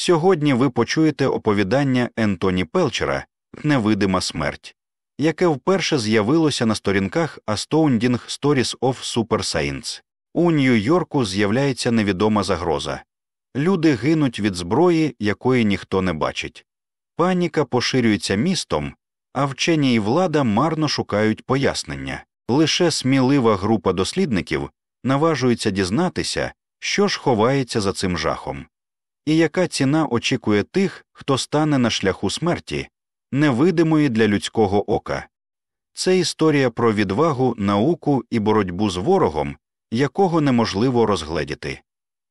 Сьогодні ви почуєте оповідання Ентоні Пелчера Невидима смерть, яке вперше з'явилося на сторінках Astounding Stories of Super Science. У Нью-Йорку з'являється невідома загроза. Люди гинуть від зброї, якої ніхто не бачить. Паніка поширюється містом, а вчені і влада марно шукають пояснення. Лише смілива група дослідників наважується дізнатися, що ж ховається за цим жахом, і яка ціна очікує тих, хто стане на шляху смерті, невидимої для людського ока. Це історія про відвагу, науку і боротьбу з ворогом, якого неможливо розгледіти.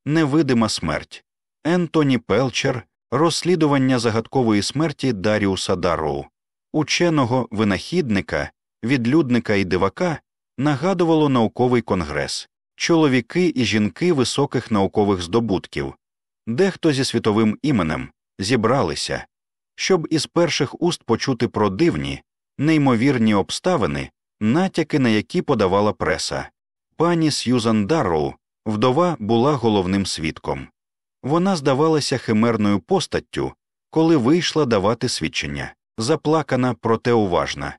Невидима смерть Ентоні Пелчер, розслідування загадкової смерті Даріуса Дарроу, ученого винахідника, відлюдника і дивака нагадувало науковий конгрес, чоловіки і жінки високих наукових здобутків, дехто зі світовим іменем зібралися, щоб із перших уст почути про дивні, неймовірні обставини, натяки на які подавала преса. Пані Сьюзан Дарроу, вдова, була головним свідком. Вона здавалася химерною постаттю, коли вийшла давати свідчення, заплакана, проте уважна.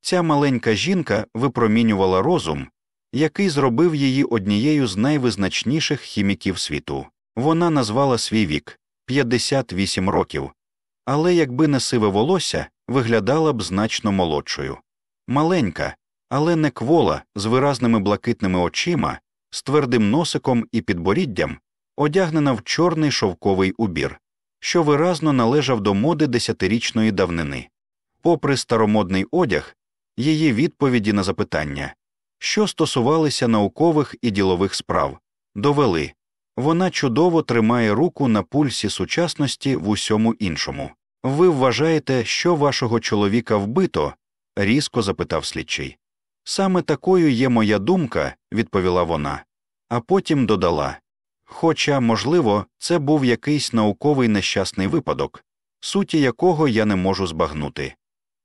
Ця маленька жінка випромінювала розум, який зробив її однією з найвизначніших хіміків світу. Вона назвала свій вік 58 років, але якби не сиве волосся, виглядала б значно молодшою. Маленька, але не квола, з виразними блакитними очима, з твердим носиком і підборіддям, одягнена в чорний шовковий убір, що виразно належав до моди десятирічної давнини. Попри старомодний одяг, її відповіді на запитання, що стосувалися наукових і ділових справ, довели вона чудово тримає руку на пульсі сучасності в усьому іншому. Ви вважаєте, що вашого чоловіка вбито? різко запитав слідчий. Саме такою є моя думка, відповіла вона, а потім додала. Хоча, можливо, це був якийсь науковий нещасний випадок, суті якого я не можу збагнути.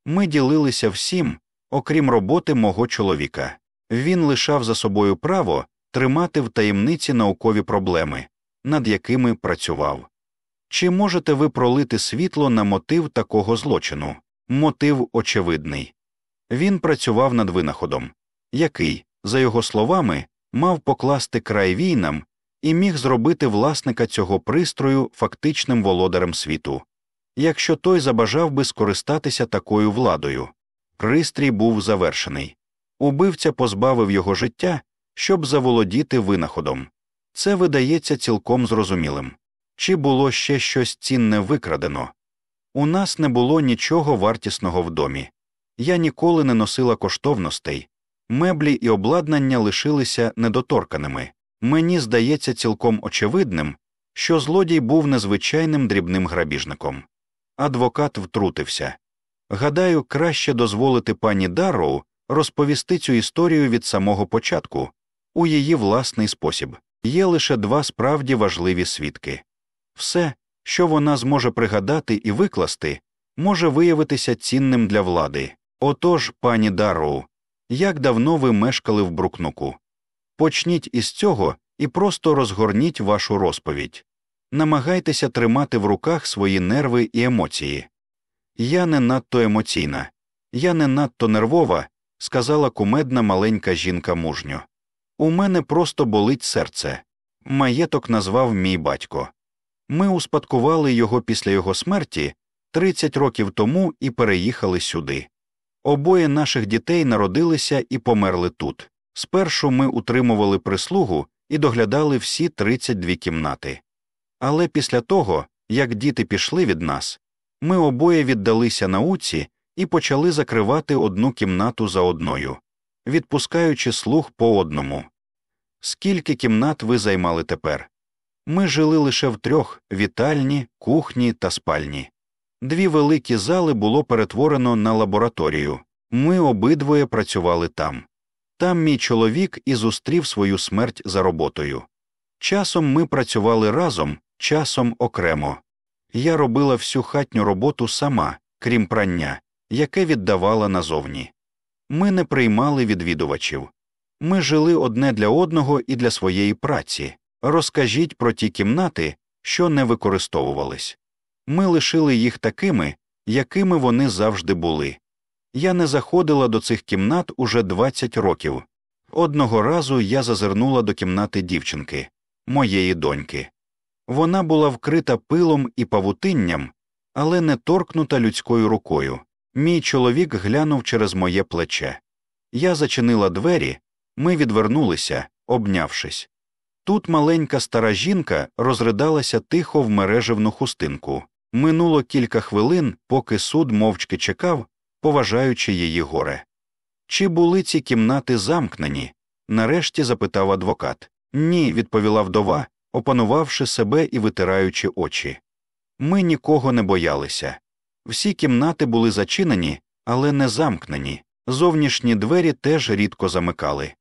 Ми ділилися всім, окрім роботи мого чоловіка. Він лишав за собою право тримати в таємниці наукові проблеми, над якими працював. Чи можете ви пролити світло на мотив такого злочину? Мотив очевидний. Він працював над винаходом, який, за його словами, мав покласти край війнам і міг зробити власника цього пристрою фактичним володарем світу. Якщо той забажав би скористатися такою владою, пристрій був завершений. Убивця позбавив його життя, щоб заволодіти винаходом. Це видається цілком зрозумілим. Чи було ще щось цінне викрадено? У нас не було нічого вартісного в домі. Я ніколи не носила коштовностей, меблі і обладнання лишилися недоторканими. Мені здається цілком очевидним, що злодій був незвичайним дрібним грабіжником. Адвокат втрутився. Гадаю, краще дозволити пані Дарроу розповісти цю історію від самого початку, у її власний спосіб. Є лише два справді важливі свідки. Все, що вона зможе пригадати і викласти, може виявитися цінним для влади. Отож, пані Дарроу, як давно ви мешкали в Брукнуку? Почніть із цього і просто розгорніть вашу розповідь. Намагайтеся тримати в руках свої нерви і емоції. Я не надто емоційна, я не надто нервова, сказала кумедна маленька жінка мужньо. У мене просто болить серце. Маєток назвав мій батько. Ми успадкували його після його смерті 30 років тому і переїхали сюди. Обоє наших дітей народилися і померли тут. Спершу ми утримували прислугу і доглядали всі 32 кімнати. Але після того, як діти пішли від нас, ми обоє віддалися науці і почали закривати одну кімнату за одною, відпускаючи слух по одному. Скільки кімнат ви займали тепер? Ми жили лише в трьох вітальні, кухні та спальні. Дві великі зали було перетворено на лабораторію. Ми обидвоє працювали там. Там мій чоловік і зустрів свою смерть за роботою. Часом ми працювали разом, часом окремо. Я робила всю хатню роботу сама, крім прання, яке віддавала назовні. Ми не приймали відвідувачів. Ми жили одне для одного і для своєї праці. Розкажіть про ті кімнати, що не використовувались. Ми лишили їх такими, якими вони завжди були. Я не заходила до цих кімнат уже 20 років. Одного разу я зазирнула до кімнати дівчинки, моєї доньки. Вона була вкрита пилом і павутинням, але не торкнута людською рукою. Мій чоловік глянув через моє плече. Я зачинила двері, ми відвернулися, обнявшись. Тут маленька стара жінка розридалася тихо в мережевну хустинку. Минуло кілька хвилин, поки суд мовчки чекав, поважаючи її горе. Чи були ці кімнати замкнені? нарешті запитав адвокат. Ні, відповіла вдова, опанувавши себе і витираючи очі. Ми нікого не боялися. Всі кімнати були зачинені, але не замкнені. Зовнішні двері теж рідко замикали.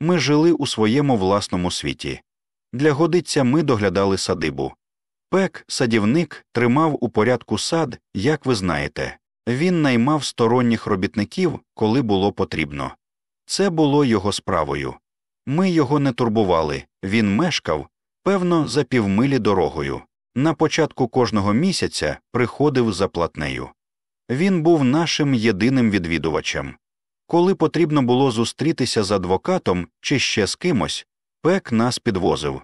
Ми жили у своєму власному світі. Для годиця ми доглядали садибу. Пек, садівник, тримав у порядку сад, як ви знаєте. Він наймав сторонніх робітників, коли було потрібно. Це було його справою. Ми його не турбували, він мешкав, певно, за півмилі дорогою. На початку кожного місяця приходив за платнею. Він був нашим єдиним відвідувачем. Коли потрібно було зустрітися з адвокатом чи ще з кимось, пек нас підвозив.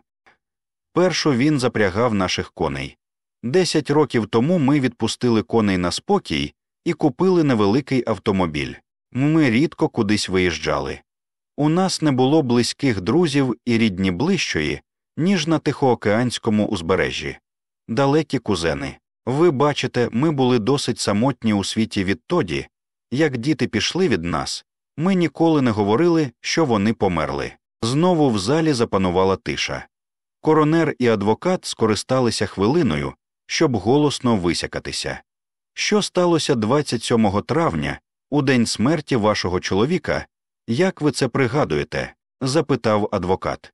Першу він запрягав наших коней. Десять років тому ми відпустили коней на спокій і купили невеликий автомобіль. Ми рідко кудись виїжджали. У нас не було близьких друзів і рідні ближчої, ніж на Тихоокеанському узбережжі. Далекі кузени. Ви бачите, ми були досить самотні у світі відтоді, як діти пішли від нас, ми ніколи не говорили, що вони померли. Знову в залі запанувала тиша. Коронер і адвокат скористалися хвилиною, щоб голосно висякатися. Що сталося 27 травня, у день смерті вашого чоловіка? Як ви це пригадуєте? запитав адвокат.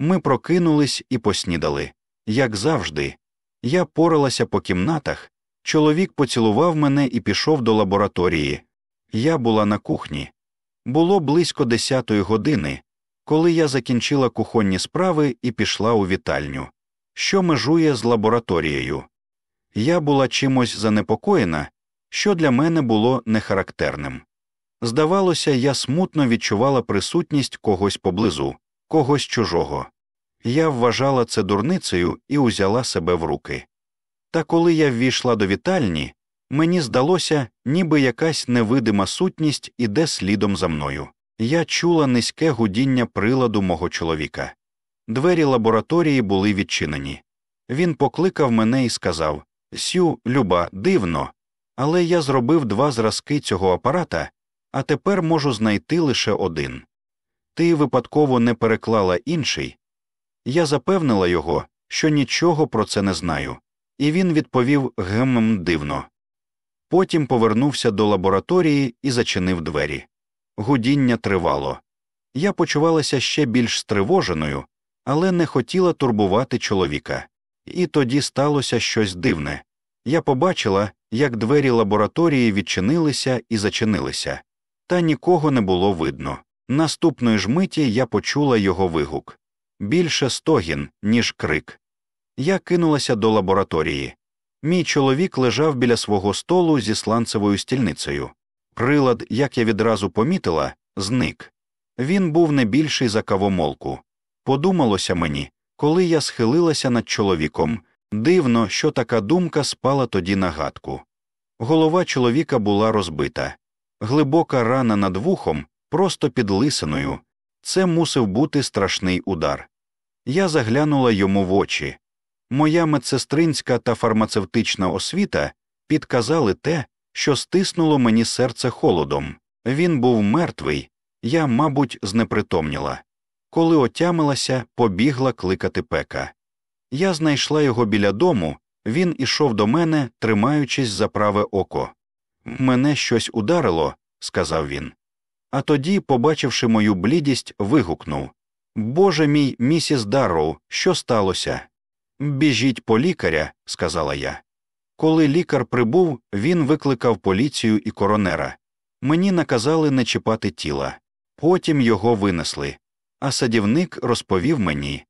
Ми прокинулись і поснідали. Як завжди, я поралася по кімнатах, чоловік поцілував мене і пішов до лабораторії. Я була на кухні. Було близько десятої години, коли я закінчила кухонні справи і пішла у вітальню, що межує з лабораторією. Я була чимось занепокоєна, що для мене було нехарактерним. Здавалося, я смутно відчувала присутність когось поблизу, когось чужого. Я вважала це дурницею і узяла себе в руки. Та коли я ввійшла до вітальні, мені здалося, ніби якась невидима сутність іде слідом за мною. Я чула низьке гудіння приладу мого чоловіка. Двері лабораторії були відчинені. Він покликав мене і сказав Сю, люба, дивно, але я зробив два зразки цього апарата, а тепер можу знайти лише один. Ти випадково не переклала інший. Я запевнила його, що нічого про це не знаю, і він відповів гемм дивно. Потім повернувся до лабораторії і зачинив двері. Гудіння тривало. Я почувалася ще більш стривоженою, але не хотіла турбувати чоловіка. І тоді сталося щось дивне. Я побачила, як двері лабораторії відчинилися і зачинилися, та нікого не було видно. Наступної ж миті я почула його вигук більше стогін, ніж крик. Я кинулася до лабораторії. Мій чоловік лежав біля свого столу зі сланцевою стільницею. Прилад, як я відразу помітила, зник. Він був не більший за кавомолку. Подумалося мені, коли я схилилася над чоловіком. Дивно, що така думка спала тоді на гадку. Голова чоловіка була розбита, глибока рана над вухом, просто під лисиною. Це мусив бути страшний удар. Я заглянула йому в очі. Моя медсестринська та фармацевтична освіта підказали те, що стиснуло мені серце холодом. Він був мертвий, я, мабуть, знепритомніла. Коли отямилася, побігла кликати пека. Я знайшла його біля дому, він ішов до мене, тримаючись за праве око. Мене щось ударило, сказав він. А тоді, побачивши мою блідість, вигукнув Боже мій, місіс Дарроу, що сталося? Біжіть по лікаря, сказала я. Коли лікар прибув, він викликав поліцію і коронера. Мені наказали не чіпати тіла. Потім його винесли. А садівник розповів мені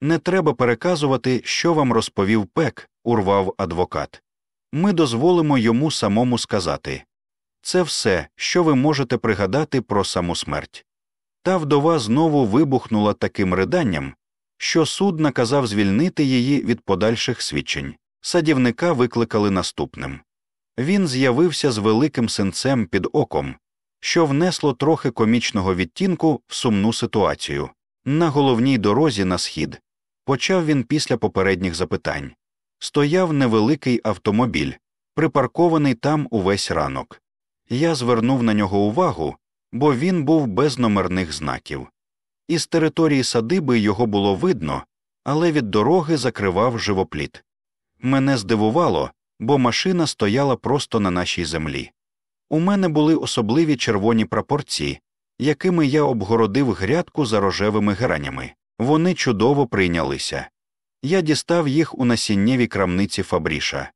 Не треба переказувати, що вам розповів пек, урвав адвокат. Ми дозволимо йому самому сказати це все, що ви можете пригадати про саму смерть. Та вдова знову вибухнула таким риданням, що суд наказав звільнити її від подальших свідчень. Садівника викликали наступним. Він з'явився з великим синцем під оком, що внесло трохи комічного відтінку в сумну ситуацію. На головній дорозі на схід почав він після попередніх запитань. Стояв невеликий автомобіль, припаркований там увесь ранок. Я звернув на нього увагу, бо він був без номерних знаків. Із території садиби його було видно, але від дороги закривав живопліт. Мене здивувало, бо машина стояла просто на нашій землі. У мене були особливі червоні прапорці, якими я обгородив грядку за рожевими гранями. Вони чудово прийнялися. Я дістав їх у насіннєвій крамниці Фабріша.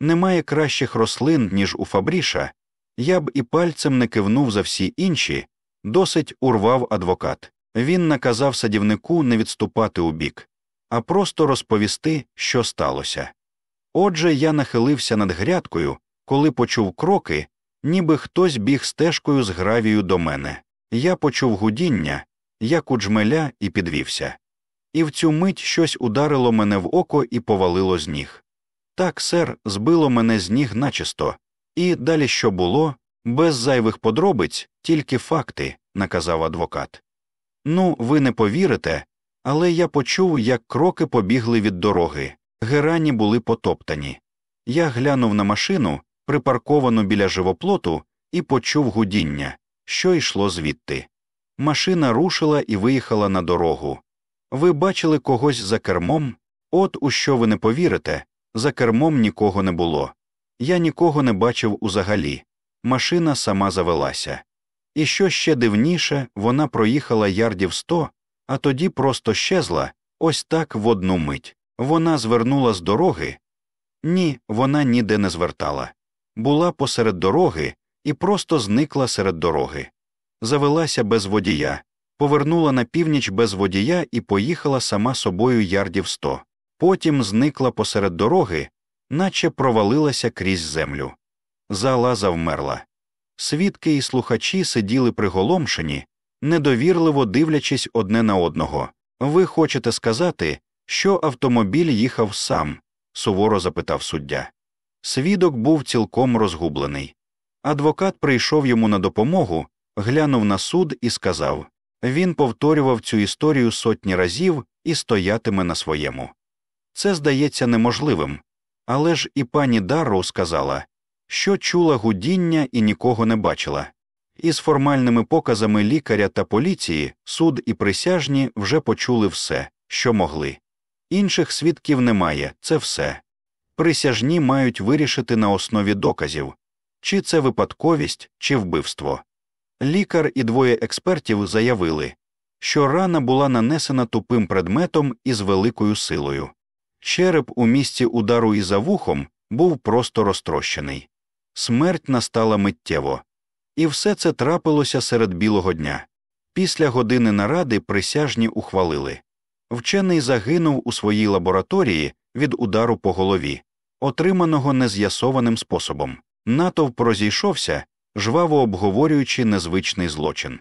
Немає кращих рослин, ніж у Фабріша, я б і пальцем не кивнув за всі інші, досить урвав адвокат. Він наказав садівнику не відступати у бік, а просто розповісти, що сталося. Отже, я нахилився над грядкою, коли почув кроки, ніби хтось біг стежкою з гравію до мене. Я почув гудіння, як у джмеля, і підвівся. І в цю мить щось ударило мене в око і повалило з ніг. Так, сер, збило мене з ніг начисто, і далі що було, без зайвих подробиць, тільки факти, наказав адвокат. Ну, ви не повірите, але я почув, як кроки побігли від дороги, герані були потоптані. Я глянув на машину, припарковану біля живоплоту, і почув гудіння, що йшло звідти. Машина рушила і виїхала на дорогу. Ви бачили когось за кермом? От у що ви не повірите, за кермом нікого не було. Я нікого не бачив узагалі. Машина сама завелася. І що ще дивніше, вона проїхала ярдів сто, а тоді просто щезла, ось так в одну мить. Вона звернула з дороги. Ні, вона ніде не звертала. Була посеред дороги і просто зникла серед дороги. Завелася без водія, повернула на північ без водія і поїхала сама собою ярдів сто. Потім зникла посеред дороги, наче провалилася крізь землю. Зала завмерла. Свідки і слухачі сиділи приголомшені, недовірливо дивлячись одне на одного. Ви хочете сказати, що автомобіль їхав сам? суворо запитав суддя. Свідок був цілком розгублений. Адвокат прийшов йому на допомогу, глянув на суд і сказав він повторював цю історію сотні разів і стоятиме на своєму. Це здається неможливим, але ж і пані Дарроу сказала, що чула гудіння і нікого не бачила. Із формальними показами лікаря та поліції суд і присяжні вже почули все, що могли. Інших свідків немає, це все. Присяжні мають вирішити на основі доказів, чи це випадковість, чи вбивство. Лікар і двоє експертів заявили, що рана була нанесена тупим предметом із великою силою. Череп у місці удару і за вухом був просто розтрощений. Смерть настала миттєво. І все це трапилося серед білого дня. Після години наради присяжні ухвалили. Вчений загинув у своїй лабораторії від удару по голові, отриманого нез'ясованим способом. Натовп розійшовся, жваво обговорюючи незвичний злочин.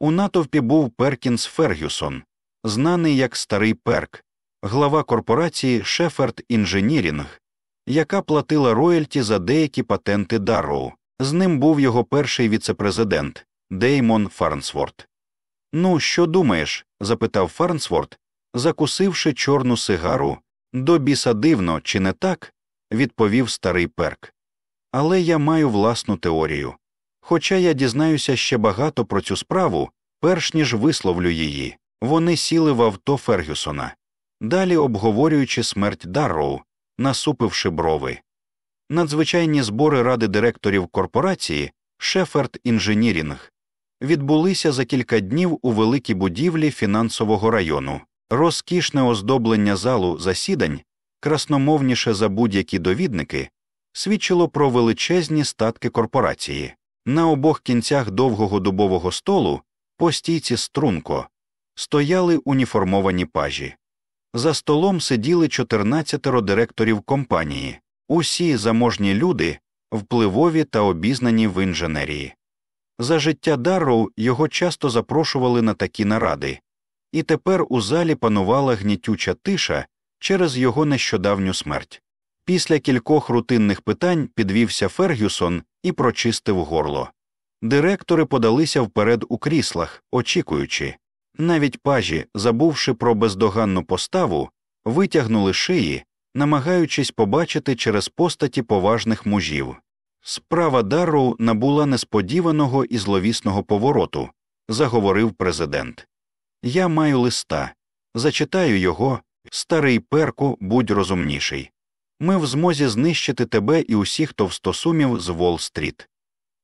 У натовпі був Перкінс Фергюсон, знаний як старий перк, глава корпорації Шеферд Інженірінг, яка платила роялті за деякі патенти Дарроу. З ним був його перший віцепрезидент Деймон Фарнсворт. Ну, що думаєш? запитав Фарнсворт, закусивши чорну сигару. До біса дивно, чи не так? відповів старий перк. Але я маю власну теорію. Хоча я дізнаюся ще багато про цю справу, перш ніж висловлю її, вони сіли в авто Фергюсона, далі обговорюючи смерть Дарроу, насупивши брови. Надзвичайні збори ради директорів корпорації Шеферд Інженірінг відбулися за кілька днів у великій будівлі фінансового району. Розкішне оздоблення залу засідань, красномовніше за будь-які довідники, свідчило про величезні статки корпорації. На обох кінцях довгого дубового столу, по стійці струнко, стояли уніформовані пажі. За столом сиділи 14 директорів компанії, усі заможні люди, впливові та обізнані в інженерії. За життя Дарроу його часто запрошували на такі наради, і тепер у залі панувала гнітюча тиша через його нещодавню смерть. Після кількох рутинних питань підвівся Фергюсон і прочистив горло. Директори подалися вперед у кріслах, очікуючи. Навіть пажі, забувши про бездоганну поставу, витягнули шиї, намагаючись побачити через постаті поважних мужів. Справа Дарроу набула несподіваного і зловісного повороту, заговорив президент. Я маю листа. Зачитаю його, старий перку, будь розумніший. Ми в змозі знищити тебе і усіх товстосумів з Уолл-стріт.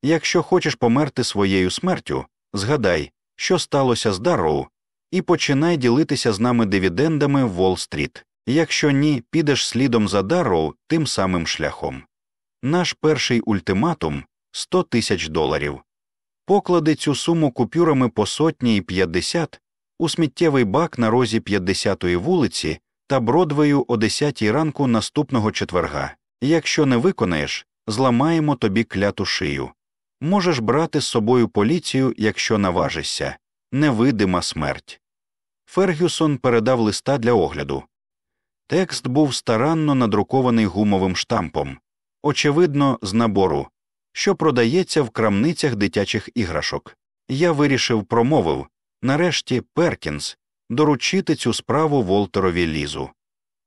Якщо хочеш померти своєю смертю, згадай, що сталося з Дарроу, і починай ділитися з нами дивідендами в Уолл-стріт. Якщо ні, підеш слідом за Дарроу тим самим шляхом. Наш перший ультиматум 100 тисяч доларів. Поклади цю суму купюрами по сотні і 50 у сміттєвий бак на розі 50-ї вулиці та Бродвею о 10 ранку наступного четверга. Якщо не виконаєш, зламаємо тобі кляту шию. Можеш брати з собою поліцію, якщо наважишся невидима смерть. Фергюсон передав листа для огляду. Текст був старанно надрукований гумовим штампом, очевидно, з набору, що продається в крамницях дитячих іграшок. Я вирішив, промовив нарешті Перкінс доручити цю справу Волтерові лізу.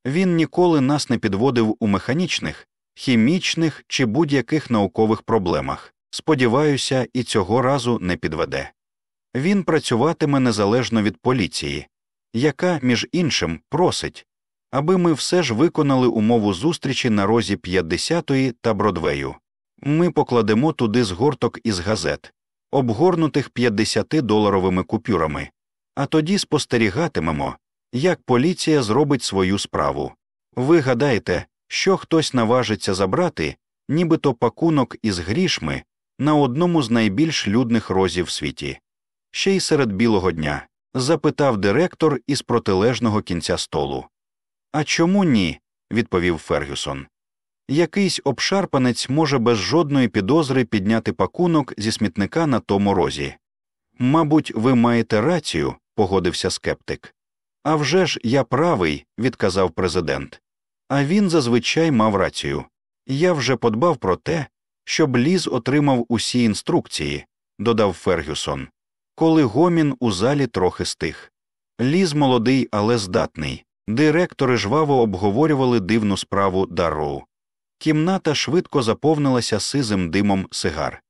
Він ніколи нас не підводив у механічних, хімічних чи будь-яких наукових проблемах. Сподіваюся, і цього разу не підведе. Він працюватиме незалежно від поліції, яка, між іншим, просить, аби ми все ж виконали умову зустрічі на розі 50-ї та Бродвею. Ми покладемо туди згорток із газет, обгорнутих 50-доларовими купюрами, а тоді спостерігатимемо, як поліція зробить свою справу. Ви гадаєте, що хтось наважиться забрати, нібито пакунок із грішми на одному з найбільш людних розів в світі. Ще й серед білого дня запитав директор із протилежного кінця столу. А чому ні? відповів Фергюсон. Якийсь обшарпанець може без жодної підозри підняти пакунок зі смітника на тому розі. Мабуть, ви маєте рацію, погодився скептик. «А вже ж я правий, відказав президент. А він зазвичай мав рацію. Я вже подбав про те, щоб ліз отримав усі інструкції, додав Фергюсон, коли гомін у залі трохи стих. Ліз молодий, але здатний. Директори жваво обговорювали дивну справу Дарроу. Кімната швидко заповнилася сизим димом сигар.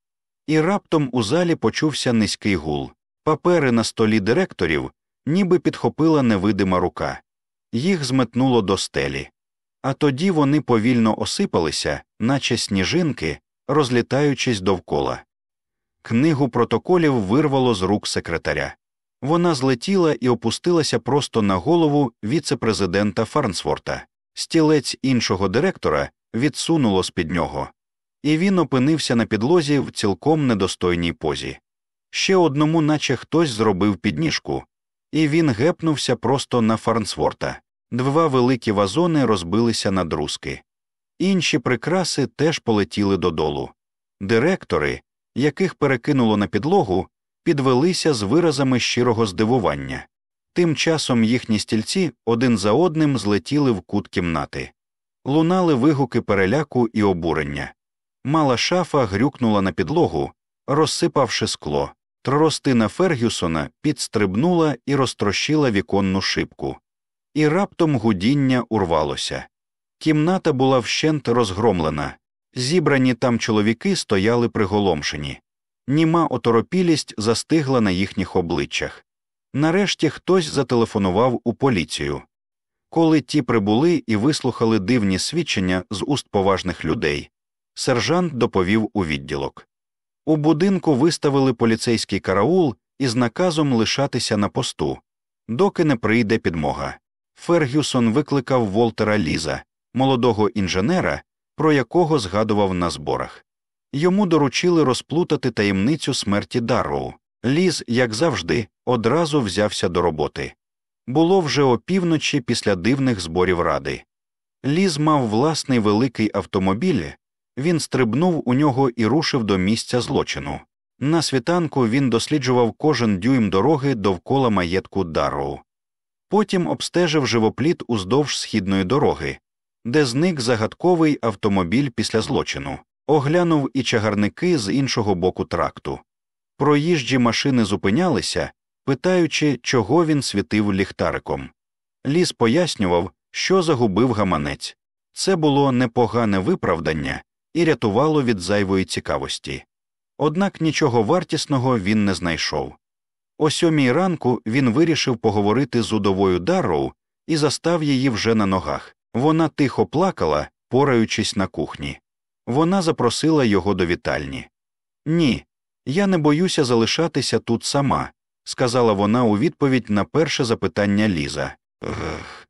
І раптом у залі почувся низький гул. Папери на столі директорів ніби підхопила невидима рука, їх зметнуло до стелі. А тоді вони повільно осипалися, наче сніжинки, розлітаючись довкола. Книгу протоколів вирвало з рук секретаря. Вона злетіла і опустилася просто на голову віце-президента Фарнсворта. Стілець іншого директора відсунуло з під нього, і він опинився на підлозі в цілком недостойній позі. Ще одному, наче хтось зробив підніжку, і він гепнувся просто на Фарнсворта. Два великі вазони розбилися на друзки. Інші прикраси теж полетіли додолу. Директори, яких перекинуло на підлогу, підвелися з виразами щирого здивування. Тим часом їхні стільці один за одним злетіли в кут кімнати. Лунали вигуки переляку і обурення. Мала шафа грюкнула на підлогу, розсипавши скло. Тростина Фергюсона підстрибнула і розтрощила віконну шибку. І раптом гудіння урвалося. Кімната була вщент розгромлена, зібрані там чоловіки стояли приголомшені, німа оторопілість застигла на їхніх обличчях. Нарешті хтось зателефонував у поліцію. Коли ті прибули і вислухали дивні свідчення з уст поважних людей, сержант доповів у відділок. У будинку виставили поліцейський караул із наказом лишатися на посту, доки не прийде підмога. Фергюсон викликав Волтера Ліза, молодого інженера, про якого згадував на зборах. Йому доручили розплутати таємницю смерті Дарроу. Ліз, як завжди, одразу взявся до роботи. Було вже опівночі після дивних зборів ради. Ліз мав власний великий автомобіль, він стрибнув у нього і рушив до місця злочину. На світанку він досліджував кожен дюйм дороги довкола маєтку Дарроу. Потім обстежив живопліт уздовж східної дороги, де зник загадковий автомобіль після злочину, оглянув і чагарники з іншого боку тракту. Проїжджі машини зупинялися, питаючи, чого він світив ліхтариком. Ліс пояснював, що загубив гаманець. Це було непогане виправдання і рятувало від зайвої цікавості. Однак нічого вартісного він не знайшов. О сьомій ранку він вирішив поговорити з удовою Дарроу і застав її вже на ногах. Вона тихо плакала, пораючись на кухні. Вона запросила його до вітальні. Ні, я не боюся залишатися тут сама, сказала вона у відповідь на перше запитання Ліза. Ех.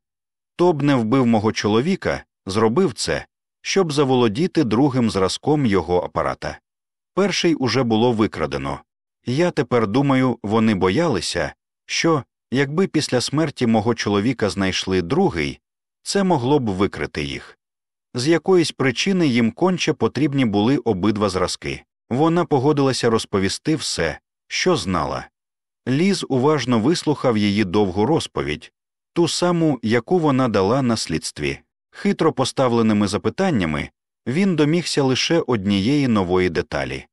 Хто б не вбив мого чоловіка, зробив це, щоб заволодіти другим зразком його апарата. Перший уже було викрадено. Я тепер думаю, вони боялися, що, якби після смерті мого чоловіка знайшли другий, це могло б викрити їх. З якоїсь причини їм конче потрібні були обидва зразки. Вона погодилася розповісти все, що знала. Ліз уважно вислухав її довгу розповідь, ту саму, яку вона дала на слідстві. Хитро поставленими запитаннями він домігся лише однієї нової деталі.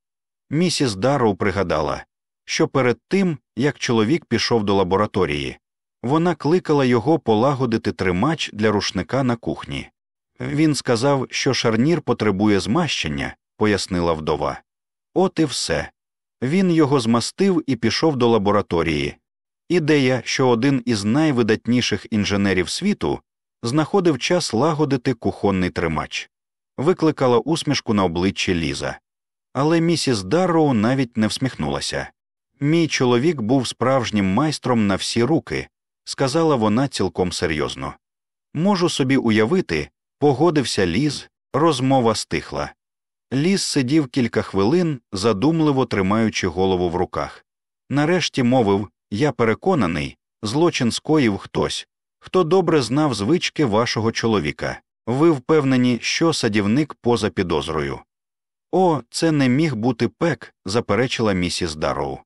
Місіс Дарроу пригадала, що перед тим, як чоловік пішов до лабораторії, вона кликала його полагодити тримач для рушника на кухні. Він сказав, що шарнір потребує змащення, пояснила вдова. От і все. Він його змастив і пішов до лабораторії. Ідея, що один із найвидатніших інженерів світу знаходив час лагодити кухонний тримач, викликала усмішку на обличчі Ліза. Але місіс Дарроу навіть не всміхнулася. Мій чоловік був справжнім майстром на всі руки, сказала вона цілком серйозно. Можу собі уявити, погодився ліз, розмова стихла. Ліс сидів кілька хвилин, задумливо тримаючи голову в руках. Нарешті мовив Я переконаний, злочин скоїв хтось, хто добре знав звички вашого чоловіка. Ви впевнені, що садівник поза підозрою. О, це не міг бути пек, заперечила місіс Дарроу.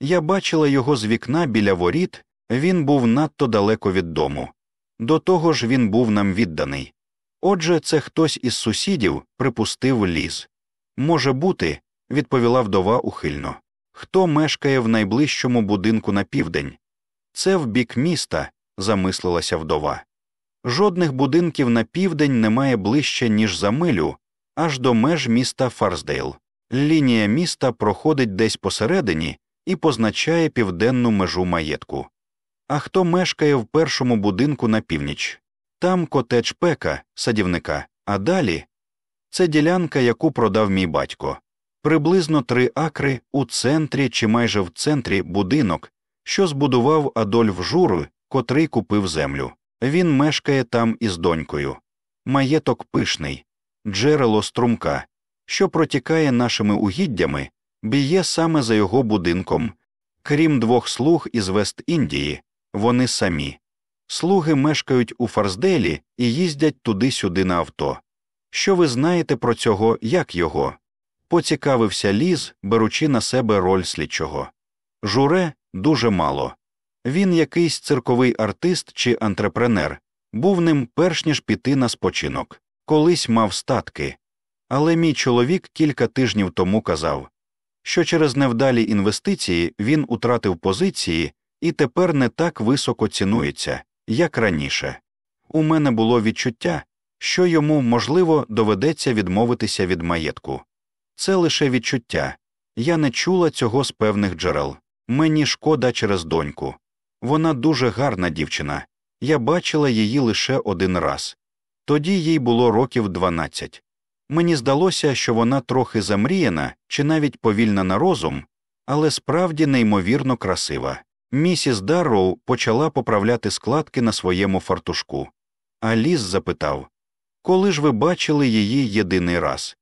Я бачила його з вікна біля воріт, він був надто далеко від дому. До того ж він був нам відданий. Отже, це хтось із сусідів припустив ліс. Може бути, відповіла вдова ухильно. Хто мешкає в найближчому будинку на південь? Це в бік міста, замислилася вдова. Жодних будинків на південь немає ближче, ніж за милю, аж до меж міста Фарсдейл. Лінія міста проходить десь посередині і позначає південну межу маєтку. А хто мешкає в першому будинку на північ? Там котедж пека, садівника, а далі це ділянка, яку продав мій батько. Приблизно три акри у центрі чи майже в центрі будинок, що збудував Адольф Жур, котрий купив землю. Він мешкає там із донькою. Маєток пишний, джерело струмка, що протікає нашими угіддями, б'є саме за його будинком. Крім двох слуг із Вест Індії, вони самі. Слуги мешкають у Фарсделі і їздять туди-сюди на авто. Що ви знаєте про цього, як його? Поцікавився ліз, беручи на себе роль слідчого. Журе дуже мало. Він якийсь цирковий артист чи антрепренер, був ним перш ніж піти на спочинок, колись мав статки. Але мій чоловік кілька тижнів тому казав, що через невдалі інвестиції він утратив позиції і тепер не так високо цінується, як раніше. У мене було відчуття, що йому, можливо, доведеться відмовитися від маєтку. Це лише відчуття. Я не чула цього з певних джерел. Мені шкода через доньку. Вона дуже гарна дівчина. Я бачила її лише один раз. Тоді їй було років дванадцять. Мені здалося, що вона трохи замріяна чи навіть повільна на розум, але справді неймовірно красива. Місіс Дарроу почала поправляти складки на своєму фартушку. А Ліс запитав Коли ж ви бачили її єдиний раз?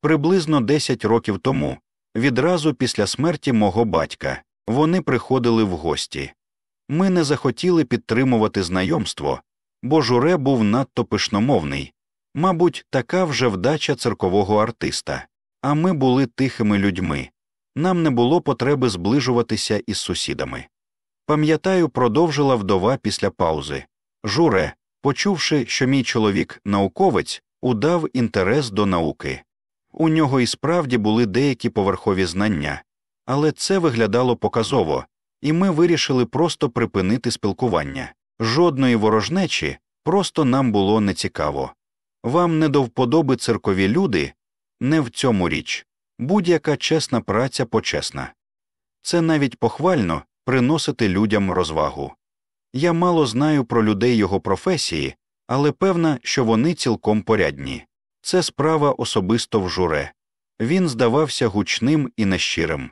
Приблизно десять років тому, відразу після смерті мого батька, вони приходили в гості. Ми не захотіли підтримувати знайомство, бо журе був надто пишномовний, мабуть, така вже вдача циркового артиста, а ми були тихими людьми. Нам не було потреби зближуватися із сусідами. Пам'ятаю, продовжила вдова після паузи. Журе, почувши, що мій чоловік науковець, удав інтерес до науки. У нього і справді були деякі поверхові знання, але це виглядало показово, і ми вирішили просто припинити спілкування. Жодної ворожнечі просто нам було нецікаво. Вам не до вподоби циркові люди, не в цьому річ, будь-яка чесна праця почесна. Це навіть похвально приносити людям розвагу. Я мало знаю про людей його професії, але певна, що вони цілком порядні. Це справа особисто в журе. Він здавався гучним і нещирим.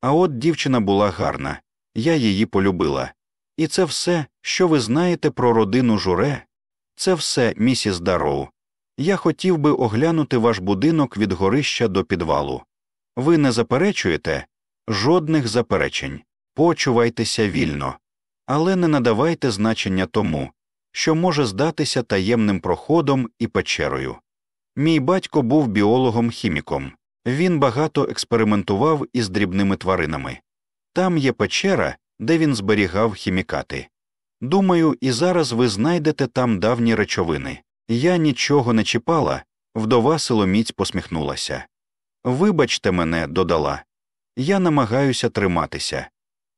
А от дівчина була гарна, я її полюбила. І це все, що ви знаєте про родину журе, це все, місіс Дарроу. Я хотів би оглянути ваш будинок від горища до підвалу. Ви не заперечуєте жодних заперечень, почувайтеся вільно, але не надавайте значення тому, що може здатися таємним проходом і печерою. Мій батько був біологом хіміком, він багато експериментував із дрібними тваринами. Там є печера, де він зберігав хімікати. Думаю, і зараз ви знайдете там давні речовини. Я нічого не чіпала, вдова силоміць посміхнулася. Вибачте мене, додала. Я намагаюся триматися.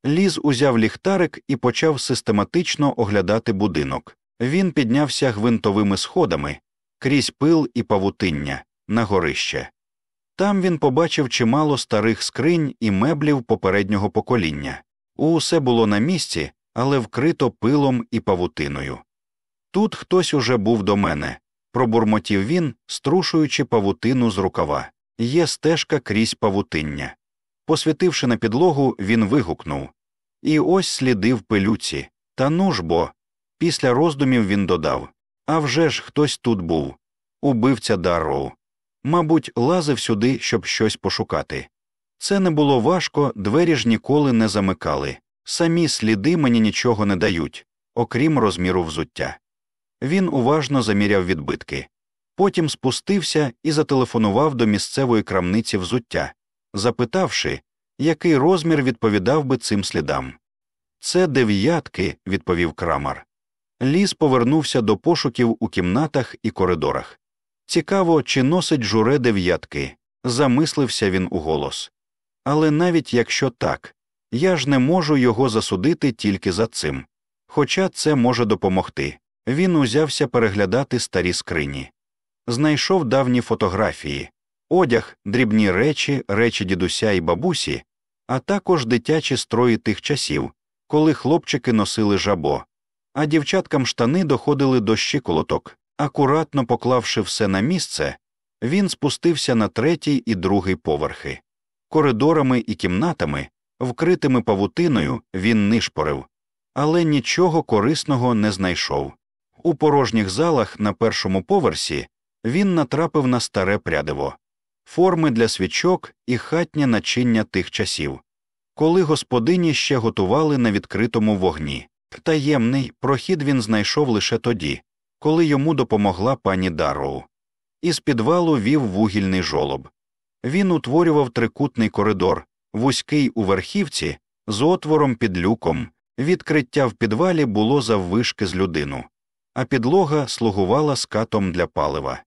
Ліз узяв ліхтарик і почав систематично оглядати будинок. Він піднявся гвинтовими сходами крізь пил і павутиння на горище. Там він побачив чимало старих скринь і меблів попереднього покоління. Усе було на місці, але вкрито пилом і павутиною. Тут хтось уже був до мене, пробурмотів він, струшуючи павутину з рукава. Є стежка крізь павутиння. Посвітивши на підлогу, він вигукнув І ось сліди в пилюці. Та ну ж бо. Після роздумів він додав «А вже ж хтось тут був. Убивця Дарроу. Мабуть, лазив сюди, щоб щось пошукати. Це не було важко, двері ж ніколи не замикали. Самі сліди мені нічого не дають, окрім розміру взуття. Він уважно заміряв відбитки. Потім спустився і зателефонував до місцевої крамниці взуття, запитавши, який розмір відповідав би цим слідам. Це дев'ятки, відповів крамар. Ліс повернувся до пошуків у кімнатах і коридорах. Цікаво, чи носить журе дев'ятки, замислився він у голос. Але навіть якщо так, я ж не можу його засудити тільки за цим. Хоча це може допомогти. Він узявся переглядати старі скрині. Знайшов давні фотографії, одяг, дрібні речі, речі дідуся і бабусі, а також дитячі строї тих часів, коли хлопчики носили жабо, а дівчаткам штани доходили до щиколоток. Акуратно поклавши все на місце, він спустився на третій і другий поверхи. Коридорами і кімнатами, вкритими павутиною, він нишпорив, але нічого корисного не знайшов. У порожніх залах на першому поверсі він натрапив на старе прядиво, форми для свічок і хатнє начиння тих часів, коли господині ще готували на відкритому вогні. Таємний прохід він знайшов лише тоді, коли йому допомогла пані Дарроу. Із підвалу вів вугільний жолоб. Він утворював трикутний коридор, вузький у верхівці, з отвором під люком. Відкриття в підвалі було заввишки з людину, а підлога слугувала скатом для палива.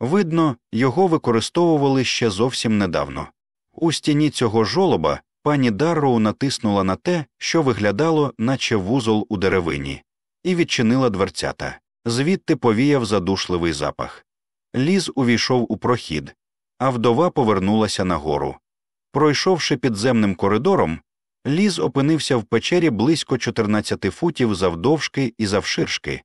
Видно, його використовували ще зовсім недавно. У стіні цього жолоба пані Дарроу натиснула на те, що виглядало, наче вузол у деревині, і відчинила дверцята. Звідти повіяв задушливий запах. Ліз увійшов у прохід, а вдова повернулася нагору. Пройшовши підземним коридором, ліз опинився в печері близько 14 футів завдовжки і завширшки,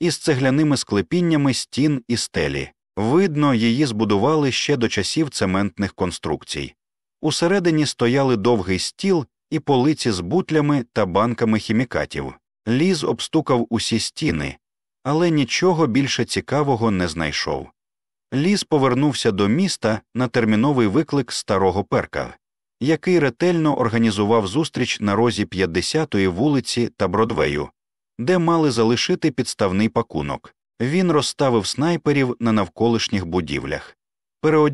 із цегляними склепіннями стін і стелі. Видно, її збудували ще до часів цементних конструкцій. Усередині стояли довгий стіл і полиці з бутлями та банками хімікатів. Ліз обстукав усі стіни, але нічого більше цікавого не знайшов. Ліс повернувся до міста на терміновий виклик старого перка. який ретельно організував зустріч на розі 50-ї вулиці та Бродвею, де мали залишити підставний пакунок. Він розставив снайперів на навколишніх будівлях.